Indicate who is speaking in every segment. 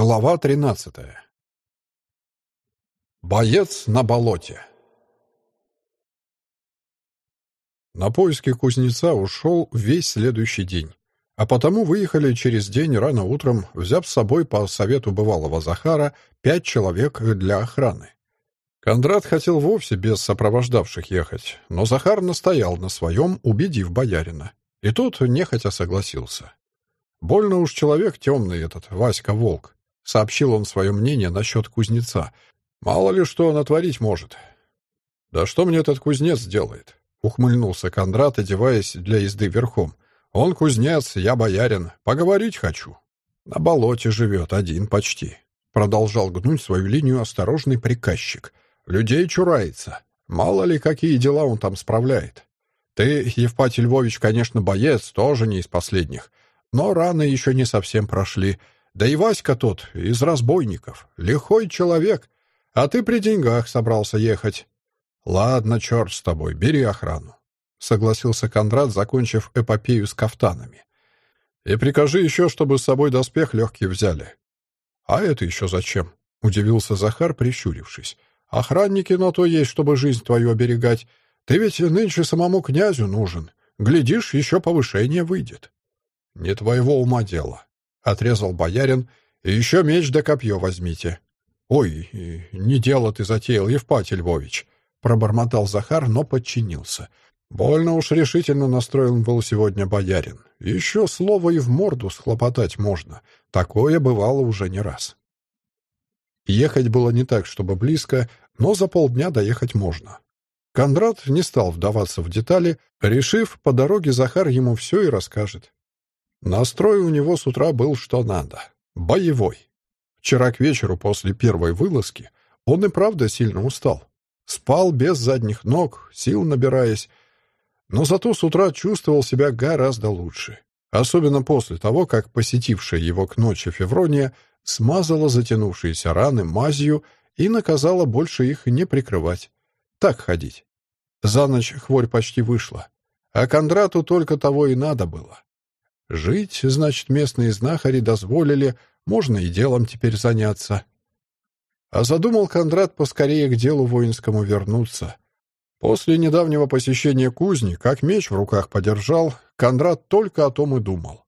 Speaker 1: Глава 13. Боец на болоте. На поиски кузнеца ушел весь следующий день, а потому выехали через день рано утром, взяв с собой по совету бывалого Захара пять человек для охраны. Кондрат хотел вовсе без сопровождавших ехать, но Захар настоял на своем, убедив боярина. И тот нехотя согласился. Больно уж человек темный этот, Васька Волк. Сообщил он свое мнение насчет кузнеца. Мало ли что натворить может. «Да что мне этот кузнец делает?» — ухмыльнулся Кондрат, одеваясь для езды верхом. «Он кузнец, я боярин. Поговорить хочу». «На болоте живет, один почти», — продолжал гнуть свою линию осторожный приказчик. «Людей чурается. Мало ли, какие дела он там справляет. Ты, Евпатий Львович, конечно, боец, тоже не из последних. Но раны еще не совсем прошли. Да и Васька тот, из разбойников, лихой человек, а ты при деньгах собрался ехать. Ладно, черт с тобой, бери охрану, — согласился Кондрат, закончив эпопею с кафтанами. И прикажи еще, чтобы с собой доспех легкий взяли. А это еще зачем? — удивился Захар, прищурившись. Охранники на то есть, чтобы жизнь твою оберегать. Ты ведь нынче самому князю нужен. Глядишь, еще повышение выйдет. Не твоего ума дело. — отрезал боярин. «И еще меч да копье возьмите». «Ой, не дело ты затеял, Евпатий Львович», — пробормотал Захар, но подчинился. Больно уж решительно настроен был сегодня боярин. Еще слово и в морду схлопотать можно. Такое бывало уже не раз. Ехать было не так, чтобы близко, но за полдня доехать можно. Кондрат не стал вдаваться в детали, решив, по дороге Захар ему все и расскажет. Настрой у него с утра был что надо. Боевой. Вчера к вечеру после первой вылазки он и правда сильно устал. Спал без задних ног, сил набираясь. Но зато с утра чувствовал себя гораздо лучше. Особенно после того, как посетившая его к ночи Феврония смазала затянувшиеся раны мазью и наказала больше их не прикрывать. Так ходить. За ночь хворь почти вышла. А Кондрату только того и надо было. Жить, значит, местные знахари дозволили, можно и делом теперь заняться. А задумал Кондрат поскорее к делу воинскому вернуться. После недавнего посещения кузни, как меч в руках подержал, Кондрат только о том и думал.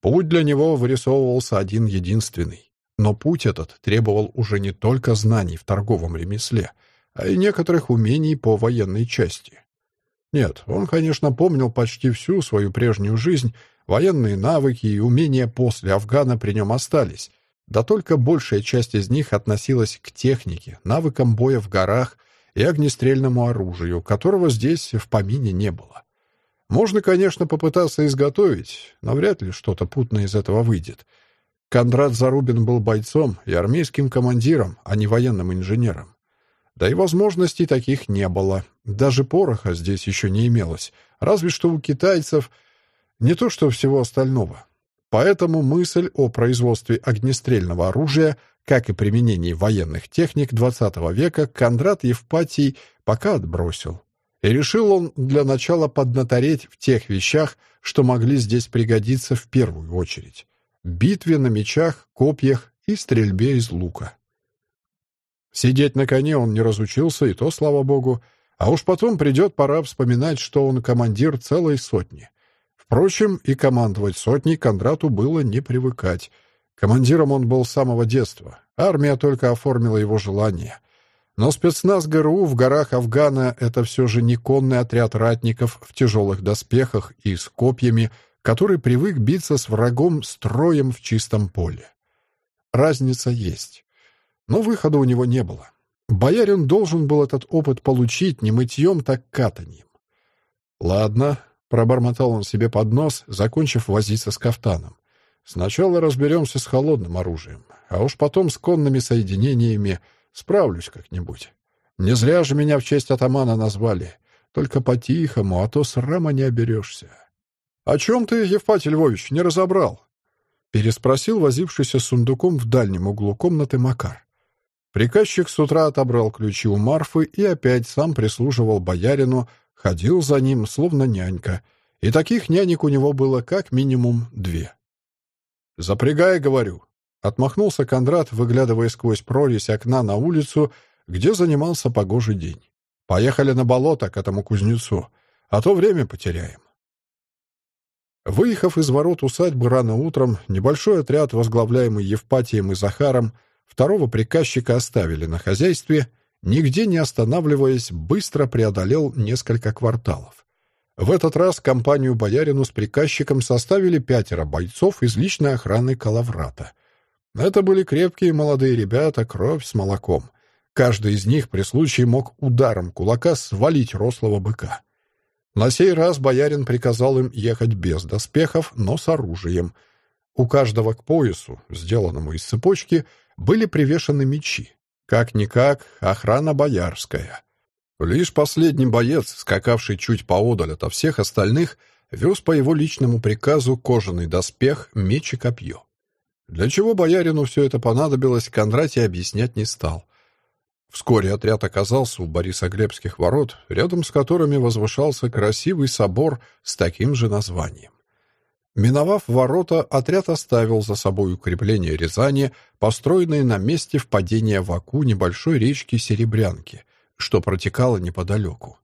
Speaker 1: Путь для него вырисовывался один единственный. Но путь этот требовал уже не только знаний в торговом ремесле, а и некоторых умений по военной части. Нет, он, конечно, помнил почти всю свою прежнюю жизнь Военные навыки и умения после Афгана при нем остались, да только большая часть из них относилась к технике, навыкам боя в горах и огнестрельному оружию, которого здесь в помине не было. Можно, конечно, попытаться изготовить, но вряд ли что-то путное из этого выйдет. Кондрат Зарубин был бойцом и армейским командиром, а не военным инженером. Да и возможностей таких не было. Даже пороха здесь еще не имелось. Разве что у китайцев — не то что всего остального. Поэтому мысль о производстве огнестрельного оружия, как и применении военных техник XX века, Кондрат Евпатий пока отбросил. И решил он для начала поднатореть в тех вещах, что могли здесь пригодиться в первую очередь. Битве на мечах, копьях и стрельбе из лука. Сидеть на коне он не разучился, и то, слава богу, а уж потом придет пора вспоминать, что он командир целой сотни — Впрочем, и командовать сотней Кондрату было не привыкать. Командиром он был с самого детства. Армия только оформила его желание. Но спецназ ГРУ в горах Афгана — это все же не конный отряд ратников в тяжелых доспехах и с копьями, который привык биться с врагом строем в чистом поле. Разница есть. Но выхода у него не было. Боярин должен был этот опыт получить не мытьем, так катанием. Ладно, Пробормотал он себе под нос, закончив возиться с кафтаном. Сначала разберемся с холодным оружием, а уж потом с конными соединениями справлюсь как-нибудь. Не зря же меня в честь атамана назвали. Только по-тихому, а то срама не оберешься. — О чем ты, Евпатий Львович, не разобрал? — переспросил возившийся с сундуком в дальнем углу комнаты Макар. Приказчик с утра отобрал ключи у Марфы и опять сам прислуживал боярину, ходил за ним, словно нянька, и таких нянек у него было как минимум две. «Запрягай, — говорю», Отмахнулся Кондрат, выглядывая сквозь прорезь окна на улицу, где занимался погожий день. «Поехали на болото к этому кузнецу, а то время потеряем». Выехав из ворот усадьбы рано утром, небольшой отряд, возглавляемый Евпатием и Захаром, второго приказчика оставили на хозяйстве, нигде не останавливаясь, быстро преодолел несколько кварталов. В этот раз компанию боярину с приказчиком составили пятеро бойцов из личной охраны Калаврата. Это были крепкие молодые ребята, кровь с молоком. Каждый из них при случае мог ударом кулака свалить рослого быка. На сей раз боярин приказал им ехать без доспехов, но с оружием. У каждого к поясу, сделанному из цепочки, были привешены мечи. Как-никак, охрана боярская. Лишь последний боец, скакавший чуть поодаль от всех остальных, вез по его личному приказу кожаный доспех, меч и копье. Для чего боярину все это понадобилось, Кондратий объяснять не стал. Вскоре отряд оказался у Борисоглебских ворот, рядом с которыми возвышался красивый собор с таким же названием. Миновав ворота, отряд оставил за собой укрепление Рязани, построенные на месте впадения в Аку небольшой речки Серебрянки, что протекало неподалеку.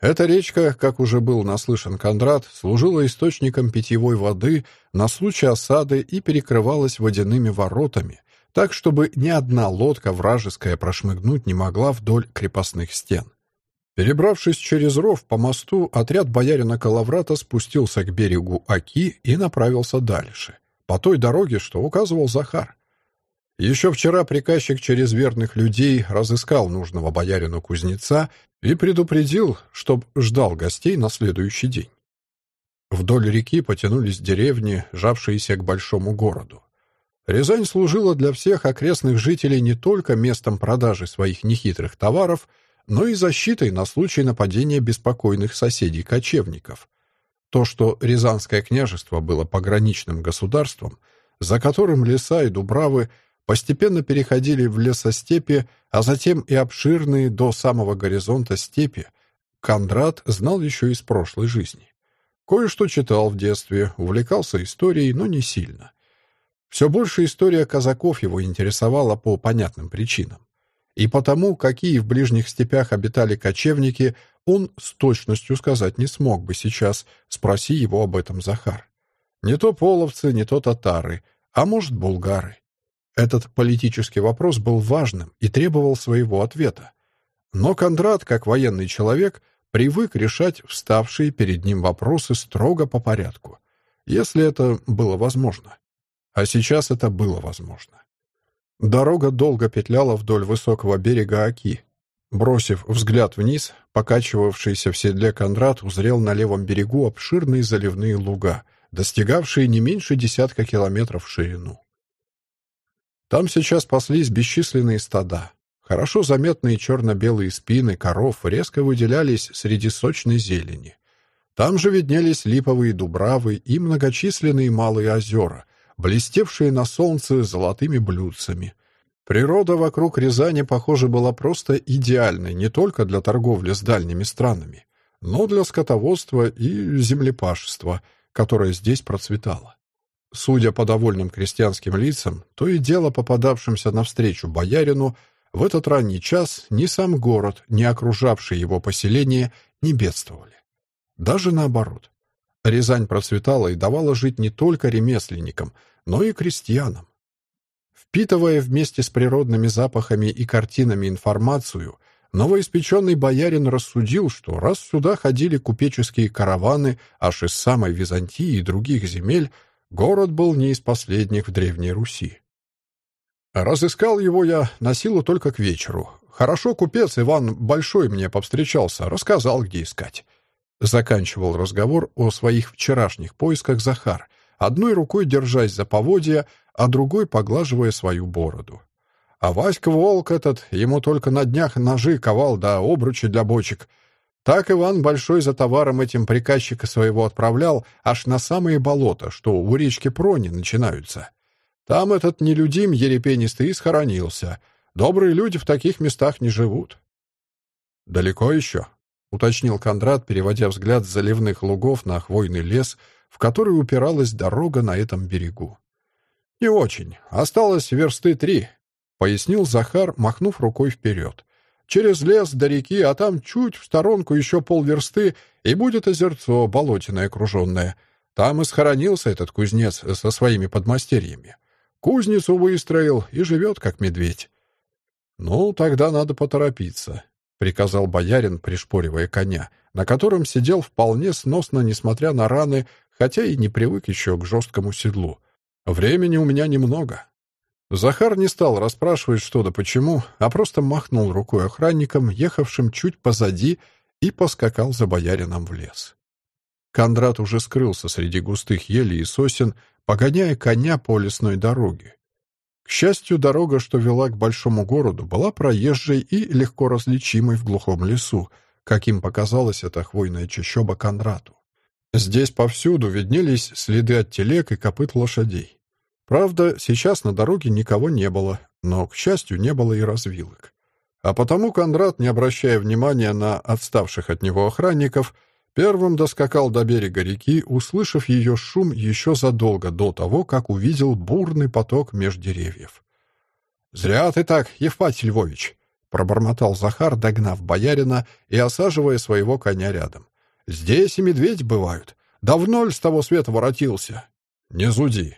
Speaker 1: Эта речка, как уже был наслышан Кондрат, служила источником питьевой воды на случай осады и перекрывалась водяными воротами, так, чтобы ни одна лодка вражеская прошмыгнуть не могла вдоль крепостных стен. Перебравшись через ров по мосту, отряд боярина Калаврата спустился к берегу Аки и направился дальше, по той дороге, что указывал Захар. Еще вчера приказчик через верных людей разыскал нужного боярину кузнеца и предупредил, чтоб ждал гостей на следующий день. Вдоль реки потянулись деревни, жавшиеся к большому городу. Рязань служила для всех окрестных жителей не только местом продажи своих нехитрых товаров, но и защитой на случай нападения беспокойных соседей-кочевников. То, что Рязанское княжество было пограничным государством, за которым леса и дубравы – постепенно переходили в лесостепи, а затем и обширные до самого горизонта степи, Кондрат знал еще из прошлой жизни. Кое-что читал в детстве, увлекался историей, но не сильно. Все больше история казаков его интересовала по понятным причинам. И потому, какие в ближних степях обитали кочевники, он с точностью сказать не смог бы сейчас, спроси его об этом Захар. Не то половцы, не то татары, а может, булгары. Этот политический вопрос был важным и требовал своего ответа. Но Кондрат, как военный человек, привык решать вставшие перед ним вопросы строго по порядку, если это было возможно. А сейчас это было возможно. Дорога долго петляла вдоль высокого берега Оки. Бросив взгляд вниз, покачивавшийся в седле Кондрат узрел на левом берегу обширные заливные луга, достигавшие не меньше десятка километров в ширину. Там сейчас паслись бесчисленные стада. Хорошо заметные черно-белые спины коров резко выделялись среди сочной зелени. Там же виднелись липовые дубравы и многочисленные малые озера, блестевшие на солнце золотыми блюдцами. Природа вокруг Рязани, похоже, была просто идеальной не только для торговли с дальними странами, но для скотоводства и землепашества, которое здесь процветало. Судя по довольным крестьянским лицам, то и дело попадавшимся навстречу боярину, в этот ранний час ни сам город, ни окружавшие его поселения не бедствовали. Даже наоборот. Рязань процветала и давала жить не только ремесленникам, но и крестьянам. Впитывая вместе с природными запахами и картинами информацию, новоиспеченный боярин рассудил, что раз сюда ходили купеческие караваны аж из самой Византии и других земель, Город был не из последних в Древней Руси. Разыскал его я на силу только к вечеру. Хорошо купец Иван Большой мне повстречался, рассказал, где искать. Заканчивал разговор о своих вчерашних поисках Захар, одной рукой держась за поводья, а другой поглаживая свою бороду. А Васька Волк этот, ему только на днях ножи ковал да обручи для бочек — так Иван Большой за товаром этим приказчика своего отправлял аж на самые болота, что у речки Прони начинаются. Там этот нелюдим ерепенистый и схоронился. Добрые люди в таких местах не живут. «Далеко еще?» — уточнил Кондрат, переводя взгляд с заливных лугов на хвойный лес, в который упиралась дорога на этом берегу. «Не очень. Осталось версты три», — пояснил Захар, махнув рукой вперед. «Через лес до реки, а там чуть в сторонку еще полверсты, и будет озерцо болотиное окруженное. Там и схоронился этот кузнец со своими подмастерьями. Кузницу выстроил и живет, как медведь». «Ну, тогда надо поторопиться», — приказал боярин, пришпоривая коня, на котором сидел вполне сносно, несмотря на раны, хотя и не привык еще к жесткому седлу. Времени у меня немного. Захар не стал расспрашивать что да почему, а просто махнул рукой охранникам, ехавшим чуть позади, и поскакал за боярином в лес. Кондрат уже скрылся среди густых елей и сосен, погоняя коня по лесной дороге. К счастью, дорога, что вела к большому городу, была проезжей и легко различимой в глухом лесу, каким показалась эта хвойная чащоба Кондрату. Здесь повсюду виднелись следы от телег и копыт лошадей. Правда, сейчас на дороге никого не было, но, к счастью, не было и развилок. А потому Кондрат, не обращая внимания на отставших от него охранников, первым доскакал до берега реки, услышав ее шум еще задолго до того, как увидел бурный поток меж деревьев. «Зря ты так, Евпатий Львович!» — пробормотал Захар, догнав боярина и осаживая своего коня рядом. Здесь и медведь бывают. Давно ли с того света воротился? Не зуди.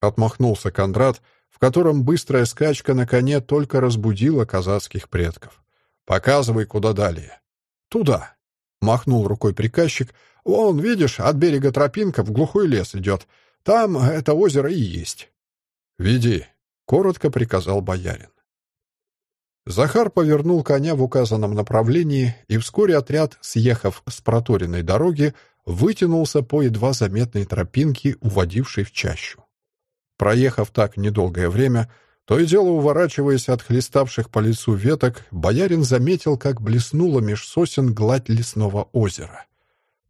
Speaker 1: Отмахнулся Кондрат, в котором быстрая скачка на коне только разбудила казацких предков. Показывай, куда далее. Туда. Махнул рукой приказчик. Вон, видишь, от берега тропинка в глухой лес идет. Там это озеро и есть. Веди, коротко приказал боярин. Захар повернул коня в указанном направлении, и вскоре отряд, съехав с проторенной дороги, вытянулся по едва заметной тропинке, уводившей в чащу. Проехав так недолгое время, то и дело уворачиваясь от хлеставших по лицу веток, боярин заметил, как блеснула меж сосен гладь лесного озера.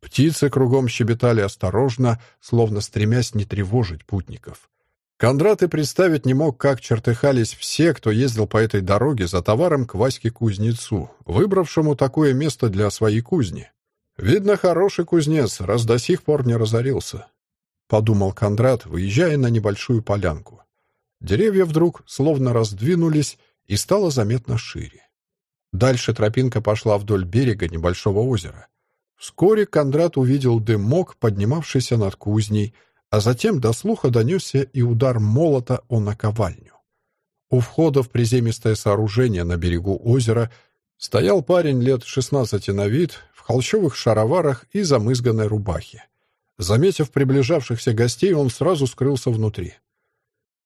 Speaker 1: Птицы кругом щебетали осторожно, словно стремясь не тревожить путников. Кондрат и представить не мог, как чертыхались все, кто ездил по этой дороге за товаром к Ваське-кузнецу, выбравшему такое место для своей кузни. «Видно, хороший кузнец, раз до сих пор не разорился», — подумал Кондрат, выезжая на небольшую полянку. Деревья вдруг словно раздвинулись, и стало заметно шире. Дальше тропинка пошла вдоль берега небольшого озера. Вскоре Кондрат увидел дымок, поднимавшийся над кузней, а затем до слуха донесся и удар молота о наковальню. У входа в приземистое сооружение на берегу озера стоял парень лет шестнадцати на вид, в холщовых шароварах и замызганной рубахе. Заметив приближавшихся гостей, он сразу скрылся внутри.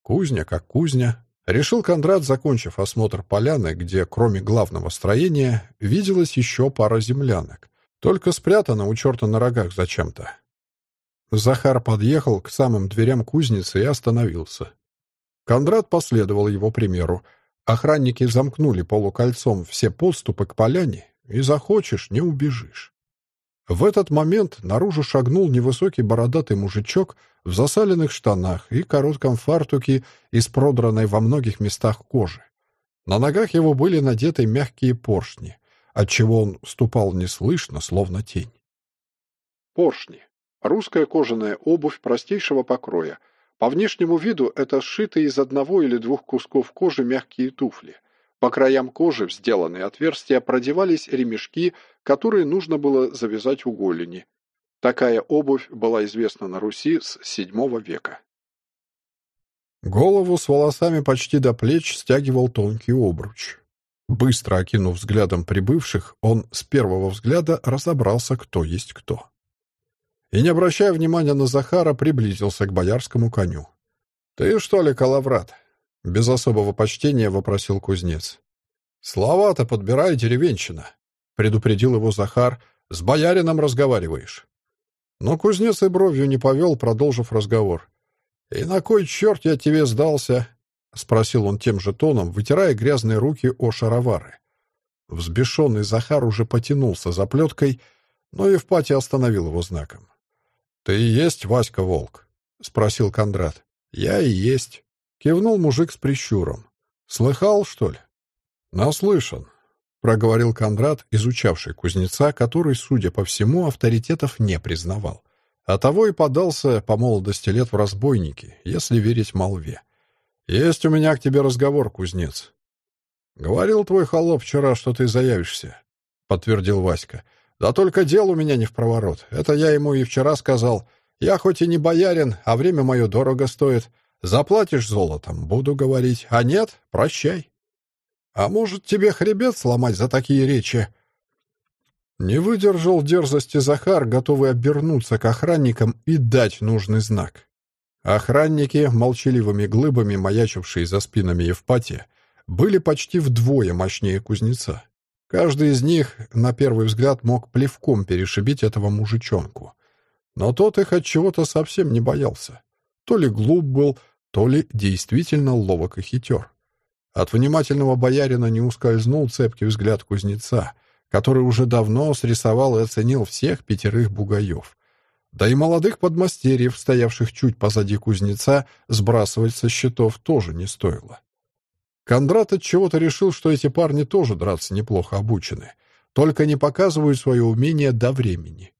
Speaker 1: Кузня как кузня. Решил Кондрат, закончив осмотр поляны, где, кроме главного строения, виделась еще пара землянок. Только спрятана у черта на рогах зачем-то. Захар подъехал к самым дверям кузницы и остановился. Кондрат последовал его примеру. Охранники замкнули полукольцом все подступы к поляне, и захочешь — не убежишь. В этот момент наружу шагнул невысокий бородатый мужичок в засаленных штанах и коротком фартуке из продранной во многих местах кожи. На ногах его были надеты мягкие поршни, отчего он ступал неслышно, словно тень. Поршни Русская кожаная обувь простейшего покроя. По внешнему виду это сшитые из одного или двух кусков кожи мягкие туфли. По краям кожи в сделанные отверстия продевались ремешки, которые нужно было завязать у голени. Такая обувь была известна на Руси с VII века. Голову с волосами почти до плеч стягивал тонкий обруч. Быстро окинув взглядом прибывших, он с первого взгляда разобрался, кто есть кто и, не обращая внимания на Захара, приблизился к боярскому коню. «Ты что ли, Калаврат?» — без особого почтения вопросил кузнец. «Слова-то подбирай, деревенщина», — предупредил его Захар. «С боярином разговариваешь». Но кузнец и бровью не повел, продолжив разговор. «И на кой черт я тебе сдался?» — спросил он тем же тоном, вытирая грязные руки о шаровары. Взбешенный Захар уже потянулся за плеткой, но Евпатий остановил его знаком. «Ты и есть Васька Волк?» — спросил Кондрат. «Я и есть», — кивнул мужик с прищуром. «Слыхал, что ли?» «Наслышан», — проговорил Кондрат, изучавший кузнеца, который, судя по всему, авторитетов не признавал. А того и подался по молодости лет в разбойники, если верить молве. «Есть у меня к тебе разговор, кузнец». «Говорил твой холоп вчера, что ты заявишься», — подтвердил Васька. «Да только дел у меня не в проворот. Это я ему и вчера сказал. Я хоть и не боярин, а время мое дорого стоит. Заплатишь золотом, буду говорить. А нет, прощай». «А может, тебе хребет сломать за такие речи?» Не выдержал дерзости Захар, готовый обернуться к охранникам и дать нужный знак. Охранники, молчаливыми глыбами маячившие за спинами Евпатия, были почти вдвое мощнее кузнеца. Каждый из них, на первый взгляд, мог плевком перешибить этого мужичонку. Но тот их от чего-то совсем не боялся. То ли глуп был, то ли действительно ловок и хитер. От внимательного боярина не ускользнул цепкий взгляд кузнеца, который уже давно срисовал и оценил всех пятерых бугаев. Да и молодых подмастерьев, стоявших чуть позади кузнеца, сбрасывать со счетов тоже не стоило. Кондрат от чего-то решил, что эти парни тоже драться неплохо обучены, только не показывают свое умение до времени.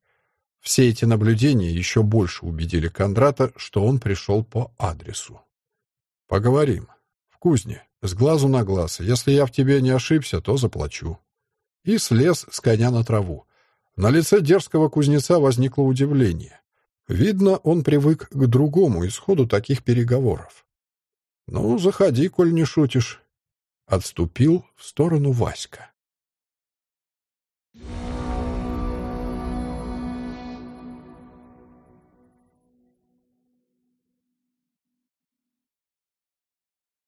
Speaker 1: Все эти наблюдения еще больше убедили Кондрата, что он пришел по адресу. «Поговорим. В кузне. С глазу на глаз. Если я в тебе не ошибся, то заплачу и слез с коня на траву. На лице дерзкого кузнеца возникло удивление. Видно, он привык к другому исходу таких переговоров. «Ну, заходи, коль не шутишь», — отступил в сторону Васька.